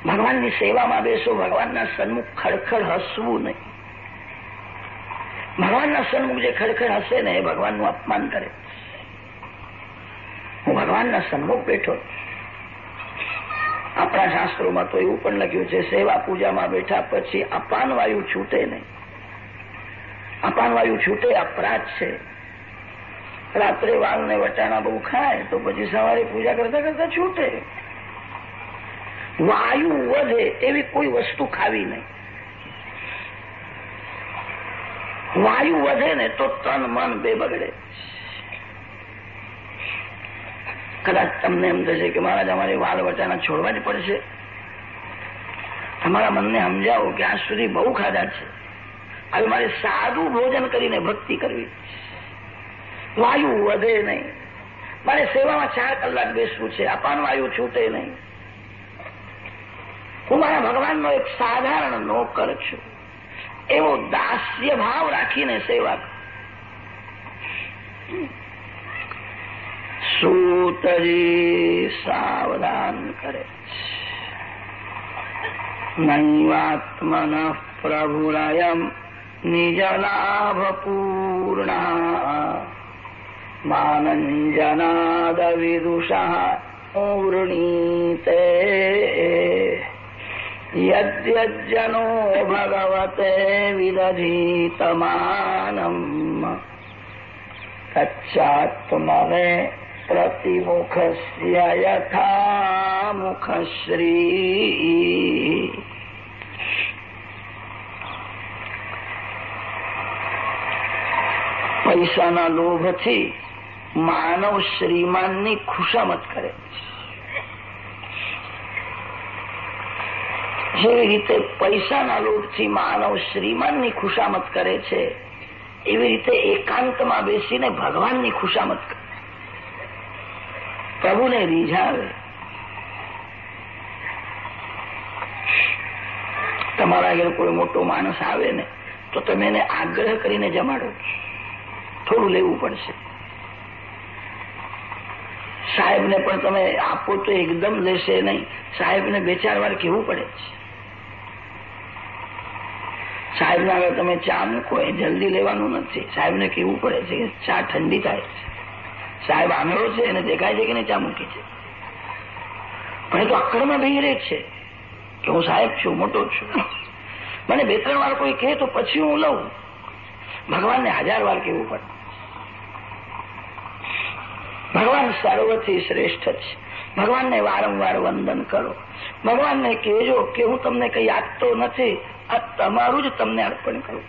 ભગવાનની સેવામાં બેસો, ભગવાનના સન્મુખ ખડખડ હસવું નહીં. ભગવાનના સન્મુખ જે ખડખડ હસે ને એ ભગવાનનું અપમાન કરે. હું ભગવાનના સન્મુખ બેઠો. આપણા શાસ્ત્રોમાં તો એવું પણ લખ્યું છે, સેવા પૂજામાં બેઠા પછી અપાન વાયુ છૂટે નહીં. અપાન વાયુ છૂટે, અપરાધ છે. રાત્રે વાલ ને વટાણા બહુ ખાય તો પછી સવારે પૂજા કરતા કરતા છૂટે. વાયુ વધે એવી કોઈ વસ્તુ ખાવી નહીં. વાયુ વધે ને તો તન મન બે બગડે. કદાચ તમને એમ થશે કે મહારાજ, અમારી વાલ વટાણા છોડવા જ પડશે. તમારા મનને સમજાવો કે આજ સુધી બહુ ખાધા છે. હવે મારે સાદું ભોજન કરીને ભક્તિ કરવી. વાયુ વધે નહીં. મારે સેવામાં ચાર કલાક બેસવું છે. અપાન વાયુ છૂટે નહીં. હું મારા ભગવાનનો એક સાધારણ નોકર છું એવો દાસ્ય ભાવ રાખીને સેવા સૂતજી સાવધાન કરે નૈવાત્મન પ્રભુરયમ નિજલાભપૂર્ણા માનંજનાદ વિદુષા વૃણીતે યદ્યજ્જનો ભગવતે વિદધીતમાનમ તચ્ચાત્મને પ્રતિમુખસ્ય યથા મુખશ્રી પૈસાના લોભથી માનવ શ્રીમાનની ખુશામત કરે જેવી રીતે પૈસાના લોભથી માનવ શ્રીમાનની ખુશામત કરે છે. એવી રીતે એકાંતમાં બેસીને ભગવાનની ખુશામત કરે. પ્રભુને રીઝાવે. તમારા આગળ કોઈ મોટો માણસ આવે ને, તો તમે એને આગ્રહ કરીને જમાડો. થોડું લેવું પડશે. સાહેબને પણ તમે આપો તો એકદમ લેશે નહીં. સાહેબને બે ચાર વાર કેવું પડે છે. સાહેબને આગળ તમે ચા મૂકો, એ જલ્દી લેવાનું નથી. સાહેબને કેવું પડે છે કે ચા ઠંડી થાય છે. સાહેબ આંગળો છે, એને દેખાય છે કે નહીં ચા મૂકી છે? પણ એ તો અક્કડમાં ભાઈ રહે છે કે હું સાહેબ છું, મોટો છું. મને બે ત્રણ વાર કોઈ કહે તો પછી હું લઉં. ભગવાનને હજાર વાર કેવું પડે. ભગવાન સર્વથી શ્રેષ્ઠ છે. ભગવાનને વારંવાર વંદન કરો. ભગવાનને કહેજો કે હું તમને કઈ આપતો નથી. આ તમારું જ તમને અર્પણ કરું.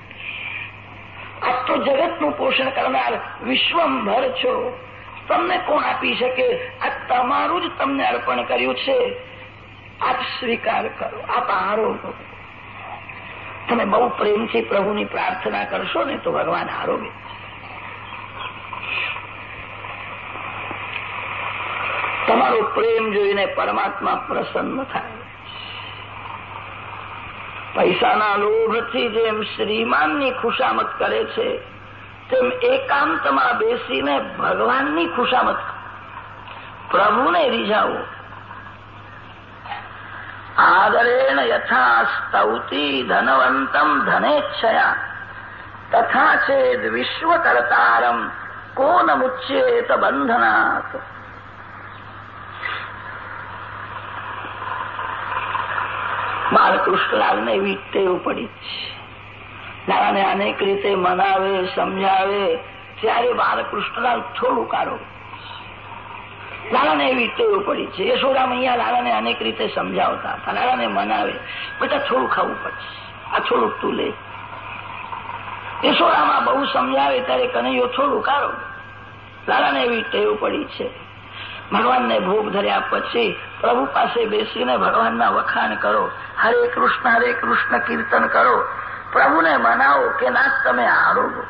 આપ તો જગતનું પોષણ કરનાર વિશ્વભર છો. તમને કોણ આપી શકે? આ તમારું જ તમને અર્પણ કર્યું છે. આપ સ્વીકાર કરો. આપ આરોગો તમે બહુ પ્રેમથી પ્રભુની પ્રાર્થના કરશો ને તો ભગવાન આરોગ્ય તમારો પ્રેમ જોઈને પરમાત્મા પ્રસન્ન થાય. પૈસાના લોભથી જેમ શ્રીમાનની ખુશામત કરે છે, તેમ એકાંતમાં બેસીને ભગવાનની ખુશામત પ્રભુને રીઝાવો. આદરેણ યથા સ્તૌતી ધનવંતમ ધનેચ્છયા. તથા ચેદ વિશ્વકર્તારમ, કોન મુચ્યેત બંધનાથ બાળકૃષ્ણલાલને એવી ટેવ પડી. છે અનેક રીતે મનાવે, સમજાવે, ત્યારે બાળકૃષ્ણલાલ થોડું કારો લાલાને એવી ટેવ પડી છે. યશોરામ અહીંયા લાલાને અનેક રીતે સમજાવતા હતા. લાલાને મનાવે. બેટા થોડું ખાવું પડશે. આ થોડુંક તું લે. યશોરામાં બહુ સમજાવે, ત્યારે કનૈયો થોડું કાઢો લાલાને એવી ટેવ પડી છે. ભગવાનને ભોગ ધર્યા પછી પ્રભુ પાસે બેસીને ભગવાનના વખાણ કરો. હરે કૃષ્ણ હરે કૃષ્ણ, કીર્તન કરો. પ્રભુને મનાવો કે ના, તમે આરોગો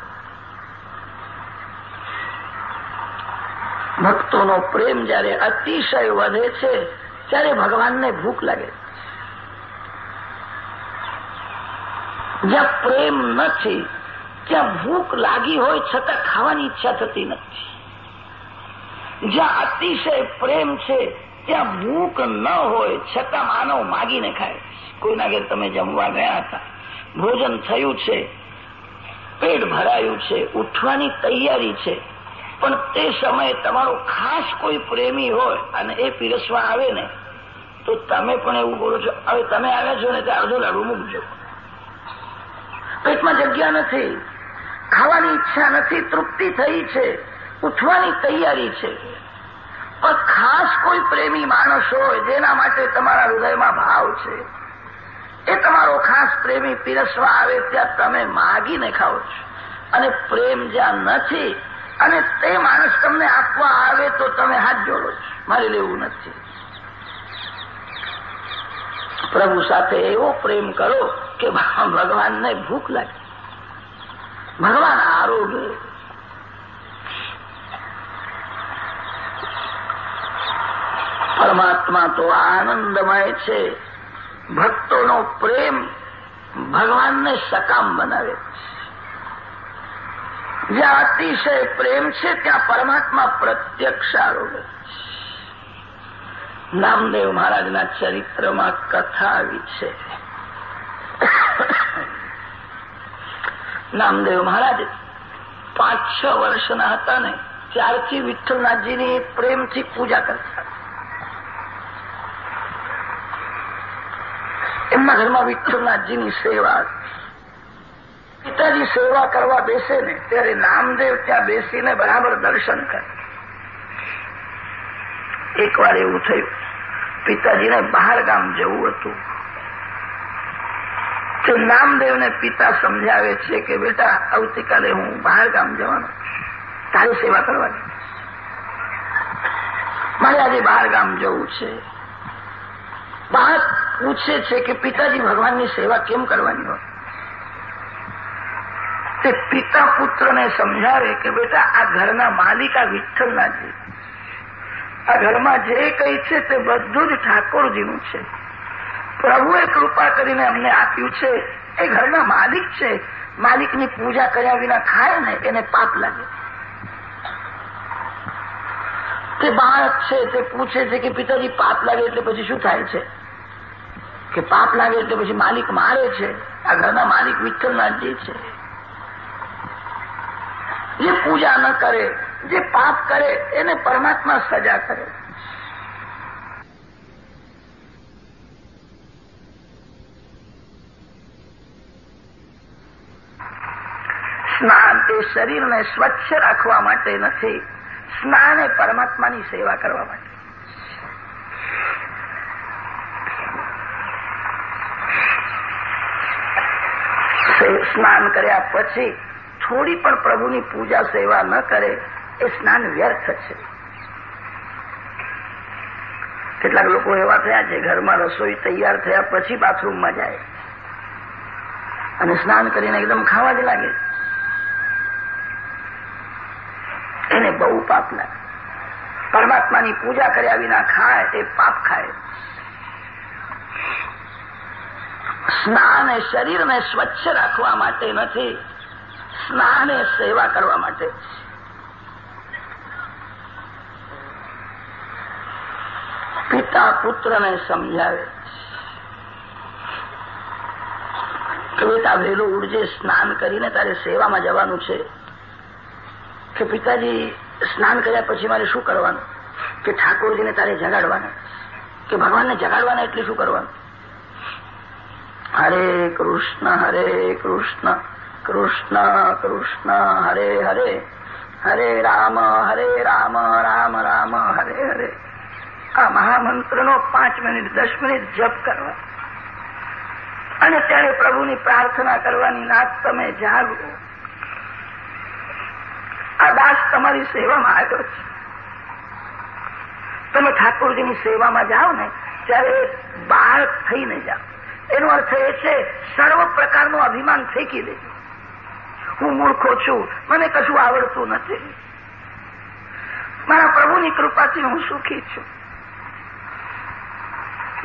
ભક્તોનો પ્રેમ જયારે અતિશય વધે છે, ત્યારે ભગવાનને ભૂખ લાગે. જ્યાં પ્રેમ નથી, ત્યાં ભૂખ લાગી હોય છતાં ખાવાની ઈચ્છા થતી નથી. જ્યાં અતિશય પ્રેમ છે, ત્યાં ભૂખ ન હોય, છતાં માનવ માગીને ખાય. કોઈના ઘેર તમે જમવા ગયા હતા, ભોજન થયું છે, પેટ ભરાયું છે, ઉઠવાની તૈયારી છે, પણ તે સમયે તમારો ખાસ કોઈ પ્રેમી હોય અને એ પીરસવા આવે ને, તો તમે પણ એવું બોલો છો, હવે તમે આવ્યા છો ને તે અડધો લાડુ મૂકજો. પેટમાં જગ્યા નથી, ખાવાની ઈચ્છા નથી, તૃપ્તિ થઈ છે. ઉઠવાની તૈયારી છે. પણ ખાસ કોઈ પ્રેમી માણસ હોય, જેના માટે તમારા હૃદયમાં ભાવ છે, એ તમારો ખાસ પ્રેમી પીરસવા આવે ત્યાં તમે માગીને ખાઓ છો. અને પ્રેમ જ્યાં નથી અને તે માણસ તમને આપવા આવે તો તમે હાથ જોડો છો. મારે લેવું નથી. પ્રભુ સાથે એવો પ્રેમ કરો કે ભગવાનને ભૂખ લાગે. ભગવાન આરોગ્ય પરમાત્મા તો આનંદમય છે. ભક્તોનો પ્રેમ ભગવાનને સકામ બનાવે જ્યાં અતિશય પ્રેમ છે ત્યાં પરમાત્મા પ્રત્યક્ષ આરોગે નામદેવ મહારાજના ચરિત્રમાં કથા આવી છે. નામદેવ મહારાજ પાંચ છ વર્ષના હતા ને, ત્યારથી વિઠ્ઠલનાથજીની પ્રેમથી પૂજા કરતા એમના ઘરમાં વિઠ્ઠલનાથજીની સેવા પિતાજી સેવા કરવા બેસે ને, ત્યારે નામદેવ ત્યાં બેસીને બરાબર દર્શન કરે. એકવાર એવું થયું, પિતાજીને બહાર ગામ જવું હતું. તો નામદેવને પિતા સમજાવે છે કે, બેટા, આવતીકાલે હું બહાર ગામ જવાનો. તારી સેવા કરવાની મારે આજે બહાર ગામ જવું છે. બહાર પૂછે છે કે પિતાજી, ભગવાનની સેવા કેમ કરવાની હોય? તે પિતા પુત્રને સમજાવે કે બેટા, આ ઘરના માલિક આ વિઠ્ઠલનાથજી આ ઘરમાં જે કંઈ છે તે બધું જ ઠાકોરજીનું છે. પ્રભુએ કૃપા કરીને અમને આપ્યું છે. એ ઘરના માલિક છે. માલિકની પૂજા કર્યા વિના ખાય ને એને પાપ લાગે. તે બાળક છે, તે પૂછે છે કે પિતાજી, પાપ લાગે એટલે પછી શું થાય છે? કે પાપ લાગે એટલે પછી માલિક મારે છે. આ ઘરના માલિક વિઠ્ઠલનાથજી છે. જે પૂજા ન કરે, જે પાપ કરે, એને પરમાત્મા સજા કરે. સ્નાન તે શરીરને સ્વચ્છ રાખવા માટે નથી. સ્નાન એ પરમાત્માની સેવા કરવા માટે. સ્નાન કર્યા પછી થોડી પણ પ્રભુની પૂજા સેવા ન કરે એ સ્નાન વ્યર્થ છે. કેટલાક લોકો એવા થયા છે, ઘરમાં રસોઈ તૈયાર થયા પછી બાથરૂમમાં જાય. અને સ્નાન કરીને એકદમ ખાવા જ લાગે. એને બહુ પાપ લાગે. પરમાત્માની પૂજા કર્યા વિના ખાય એ પાપ ખાય. સ્નાન એ શરીરને સ્વચ્છ રાખવા માટે નથી, સ્નાન એ સેવા કરવા માટે. પિતા પુત્રને સમજાવે. કે બેટા, વહેલું ઉડજે, સ્નાન કરીને તારે સેવામાં જવાનું છે. કે પિતાજી, સ્નાન કર્યા પછી મારે શું કરવાનું? કે ઠાકોરજીને તારે જગાડવાના. કે ભગવાનને જગાડવાના એટલે શું કરવાનું? હરે કૃષ્ણ હરે કૃષ્ણ કૃષ્ણ કૃષ્ણ હરે હરે હરે રામ હરે રામ રામ રામ હરે હરે આ મહામંત્રનો પાંચ મિનિટ, દસ મિનિટ જપ કરવા. અને ત્યારે પ્રભુની પ્રાર્થના કરવાની નાથ તમે જાગો. આ દાસ તમારી સેવામાં આવ્યો છે. તમે ઠાકોરજીની સેવામાં જાઓ ને, ત્યારે બાળક થઈને જાઓ. એનો અર્થ એ છે, સર્વ પ્રકારનું અભિમાન ફેંકી દેજો હું મૂર્ખો છું, મને કશું આવડતું નથી. મારા પ્રભુની કૃપાથી હું સુખી છું.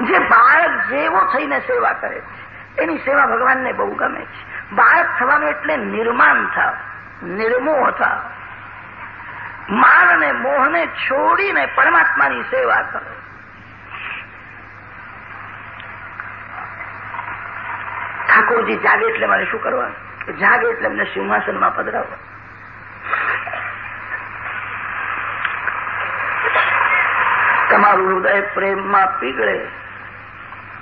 જે બાળક જેવો થઈને સેવા કરે છે, એની સેવા ભગવાનને બહુ ગમે છે. બાળક થવાનું એટલે નિર્માણ થાવ, નિર્મોહ થાવ. માન અને મોહને છોડીને પરમાત્માની સેવા કરો. ઠાકોરજી જાગે એટલે મારે શું કરવાનું? જાગે એટલે એમને સિંહાસનમાં પધરાવો. તમારું હૃદય પ્રેમમાં પીગળે.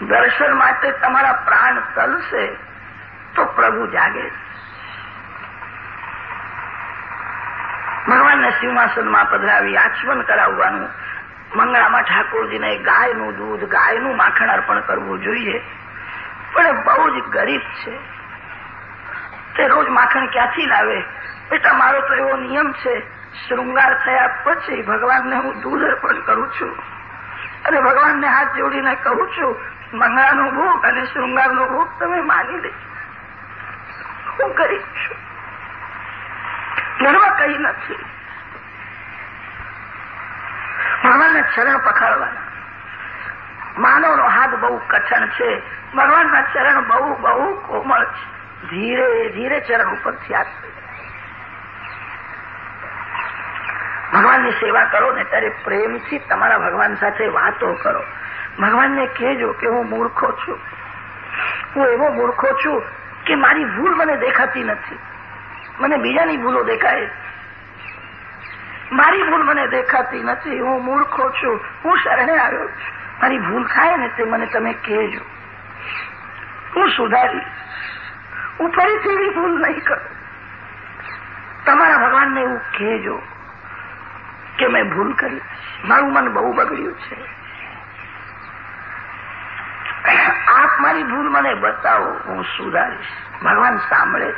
દર્શન માટે તમારા પ્રાણ તલશે તો પ્રભુ જાગે. ભગવાનને સિંહાસનમાં પધરાવી આચમન કરાવવાનું. મંગળામાં ઠાકોરજીને ગાયનું દૂધ, ગાયનું માખણ અર્પણ કરવું જોઈએ. પણ બહુ જ ગરીબ છે. તે રોજ માખણ ક્યાંથી લાવે? બેટા, મારો તો એવો નિયમ છે. શૃંગાર થયા પછી ભગવાનને હું દૂધ અર્પણ કરું છું. અને ભગવાનને હાથ જોડીને કહું છું, મંગળાનો ભોગ અને શૃંગારનો ભોગ તમે માની લેજો. હું ગરીબ છું. ઘરમાં કઈ નથી. ભગવાનને શરણ પખાડવાના માનવનો હાથ બહુ કઠણ છે. ભગવાનના ચરણ બહુ બહુ કોમળ છે. ધીરે ધીરે ચરણ ઉપરથી હાથ ભગવાનની સેવા કરો ને ત્યારે પ્રેમથી તમારા ભગવાન સાથે વાતો કરો. ભગવાનને કહેજો કે હું મૂર્ખો છું. હું એવો મૂર્ખો છું કે મારી ભૂલ મને દેખાતી નથી. મને બીજાની ભૂલો દેખાય મારી ભૂલ મને દેખાતી નથી. હું મૂર્ખો છું. હું શરણે આવ્યો છું. મારી ભૂલ થાય ને તે મને તમે કહેજો. હું સુધારીશ હું ફરીથી એવી ભૂલ નહીં કરું. તમારા ભગવાનને એવું કહેજો કે મેં ભૂલ કરી. મારું મન બહુ બગડ્યું છે. આપ મારી ભૂલ મને બતાવો, હું સુધારીશ. ભગવાન સાંભળે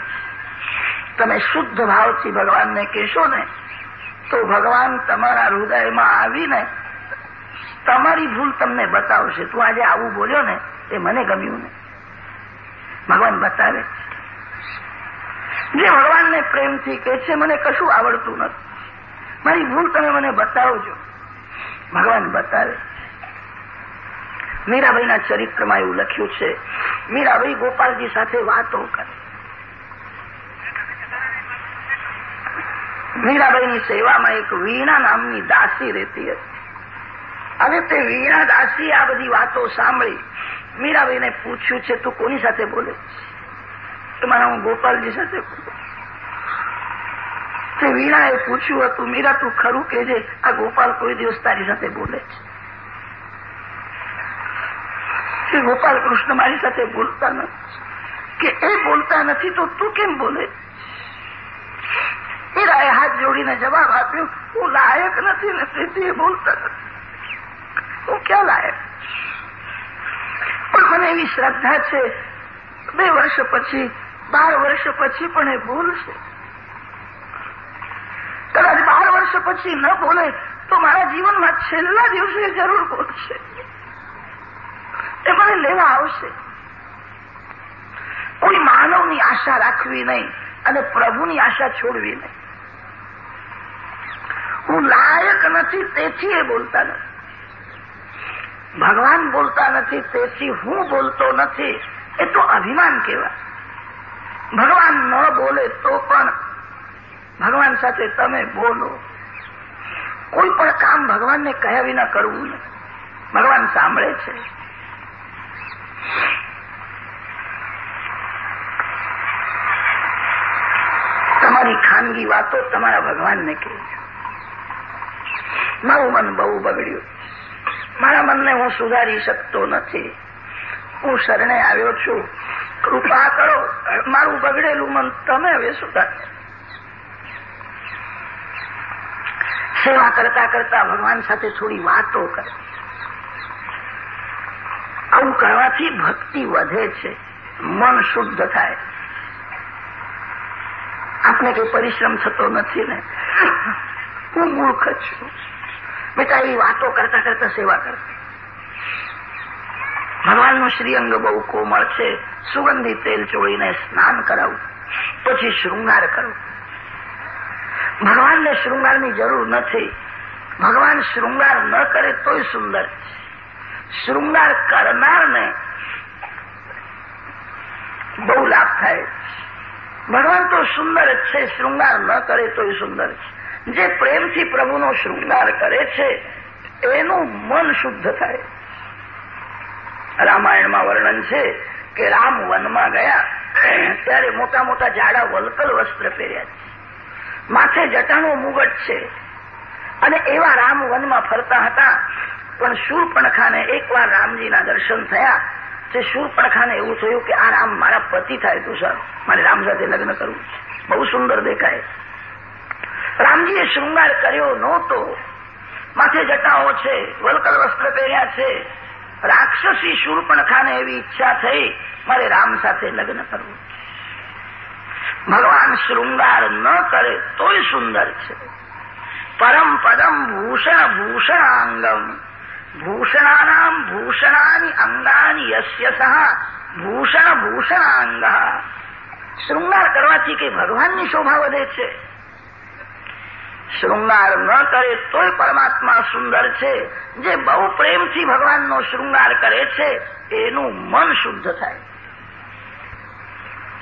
તમે શુદ્ધ ભાવથી ભગવાનને કહેશો ને, તો ભગવાન તમારા હૃદયમાં આવીને તમારી ભૂલ તમને બતાવશે. તું આજે આવું બોલ્યો ને, એ મને ગમ્યું ને. ભગવાન બતાવે જે ભગવાનને પ્રેમથી કહે છે, મને કશું આવડતું નથી. મારી ભૂલ તમે મને બતાવજો. ભગવાન બતાવે મીરાબાઈના ચરિત્રમાં એવું લખ્યું છે, મીરાબાઈ ગોપાલજી સાથે વાતો કરે. મીરાબાઈની સેવામાં એક વીણા નામની દાસી રહેતી હતી. હવે તે વીણા દાસી આ બધી વાતો સાંભળી. મીરાબાઈને પૂછ્યું છે, તું કોની સાથે બોલે? તો હું ગોપાલજી સાથે તે વીણાએ પૂછ્યું હતું, મીરા, તું ખરું કહેજે આ ગોપાલ કોઈ દિવસ તારી સાથે બોલે છે? ગોપાલ કૃષ્ણ મારી સાથે બોલતા નથી કે એ બોલતા નથી, તો તું કેમ બોલે? મીરાએ હાથ જોડીને જવાબ આપ્યો, હું લાયક નથી ને તેથી એ બોલતા નથી. હું ક્યાં લાયક? પણ મને એવી શ્રદ્ધા છે બે વર્ષ પછી, બાર વર્ષ પછી પણ એ ભૂલશે. કદાચ બાર વર્ષ પછી ન બોલે તો મારા જીવનમાં છેલ્લા દિવસે જરૂર બોલશે એ મને લેવા આવશે. કોઈ માનવની આશા રાખવી નહીં અને પ્રભુની આશા છોડવી નહીં. હું લાયક નથી, તેથી એ બોલતા નથી. ભગવાન બોલતા નથી તેથી હું બોલતો નથી, એ તો અભિમાન કહેવાય. ભગવાન ન બોલે તો પણ ભગવાન સાથે તમે બોલો. કોઈ પણ કામ ભગવાનને કહ્યા વિના કરવું નહીં. ભગવાન સાંભળે છે. તમારી ખાનગી વાતો તમારા ભગવાનને કહેજો મારું મન બહુ બગડ્યું. મારા મનને હું સુધારી શકતો નથી. હું શરણે આવ્યો છું. કૃપા કરો, મારું બગડેલું મન તમે હવે સુધાર સેવા કરતા કરતા ભગવાન સાથે થોડી વાતો કરે. આવું કરવાથી ભક્તિ વધે છે. મન શુદ્ધ થાય. આપને કઈ પરિશ્રમ થતો નથી ને? હું મૂર્ખ છું. બેટા વાતો કરતા કરતા સેવા કરશે. ભગવાનનું શ્રીઅંગ બહુ કોમળ છે. સુગંધી તેલ ચોળીને સ્નાન કરાવું. પછી શૃંગાર કરવું ભગવાનને શૃંગારની જરૂર નથી. ભગવાન શૃંગાર ન કરે તોય સુંદર શૃંગાર કરનારને બહુ લાભ થાય. ભગવાન તો સુંદર જ છે. શૃંગાર ન કરે તોય સુંદર છે. જે પ્રેમથી પ્રભુનો શૃંગાર કરે છે, એનું મન શુદ્ધ થાય. રામાયણમાં વર્ણન છે કે રામ વનમાં ગયા, ત્યારે મોટા મોટા જાડા વલકલ વસ્ત્ર પહેર્યા છે. માથે જટાનો મુગટ છે. અને એવા રામ વનમાં ફરતા હતા, પણ શૂરપણખાને એકવાર રામજીના દર્શન થયા, તે શૂરપણખાને એવું થયું કે આ રામ મારા પતિ થાય તું, સર. મારે રામ સાથે લગ્ન કરવું બહુ સુંદર દેખાય. રામજીએ શૃંગાર કર્યો નહોતો. માથે જટાઓ છે, વલકલ વસ્ત્ર પહેર્યા છે. રાક્ષસી શૂરપણખાને એવી ઈચ્છા થઈ, મારે રામ સાથે લગ્ન કરવું ભગવાન શૃંગાર ન કરે તોય સુંદર છે. પરમ પદમ ભૂષણ ભૂષણાંગમ. ભૂષણાનામ ભૂષણાની અંગાની યસ્ય સહ ભૂષણ ભૂષણાંગ. શૃંગાર કરવાથી કઈ ભગવાનની શોભા વધે છે? શૃંગાર ન કરે તોય પરમાત્મા સુંદર છે. જે બહુ પ્રેમથી ભગવાનનો શૃંગાર કરે છે, એનું મન શુદ્ધ થાય.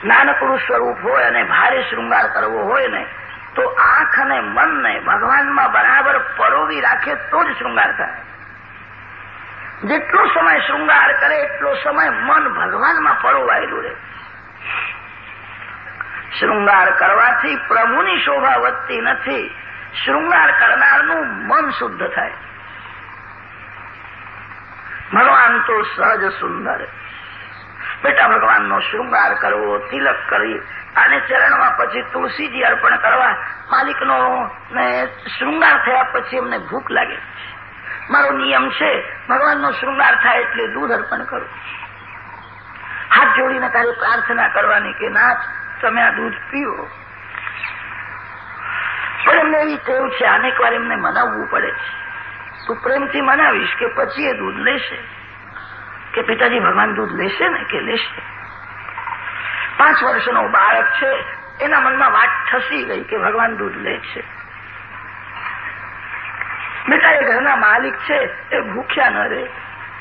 નાનકડું સ્વરૂપ હોય અને ભારે શૃંગાર કરવો હોય ને, તો આંખ અને મનને ભગવાનમાં બરાબર પરોવી રાખે તો જ શૃંગાર થાય. જેટલો સમય શૃંગાર કરે, એટલો સમય મન ભગવાનમાં પરોવાયેલું રહે. શૃંગાર કરવાથી પ્રભુની શોભા વધતી નથી શૃંગાર કરનારનું મન શુદ્ધ થાય. ભગવાન તો સહજ સુંદર. બેટા, ભગવાનનો શૃંગાર કરવો, તિલક કરી અને ચરણમાં પછી તુલસીજી અર્પણ કરવા, માલિકનો ને શૃંગાર થયા પછી એમને ભૂખ લાગે. મારો નિયમ છે, ભગવાનનો શૃંગાર થાય એટલે દૂધ અર્પણ કરું. હાથ જોડીને તારે પ્રાર્થના કરવાની કે, નાથ, તમે આ દૂધ પીવો પણ એમને એવી ટેવ છે અનેક વાર એમને મનાવવું પડે. તું પ્રેમથી મનાવીશ કે પછી એ દૂધ લેશે. કે પિતાજી, ભગવાન દૂધ લેશે ને કે લેશે? પાંચ વર્ષનો બાળક છે, એના મનમાં વાત ઠસી ગઈ કે ભગવાન દૂધ લે છે. બેટા, એ ઘરના માલિક છે, એ ભૂખ્યા ન રહે.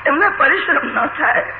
એમને પરિશ્રમ ન થાય.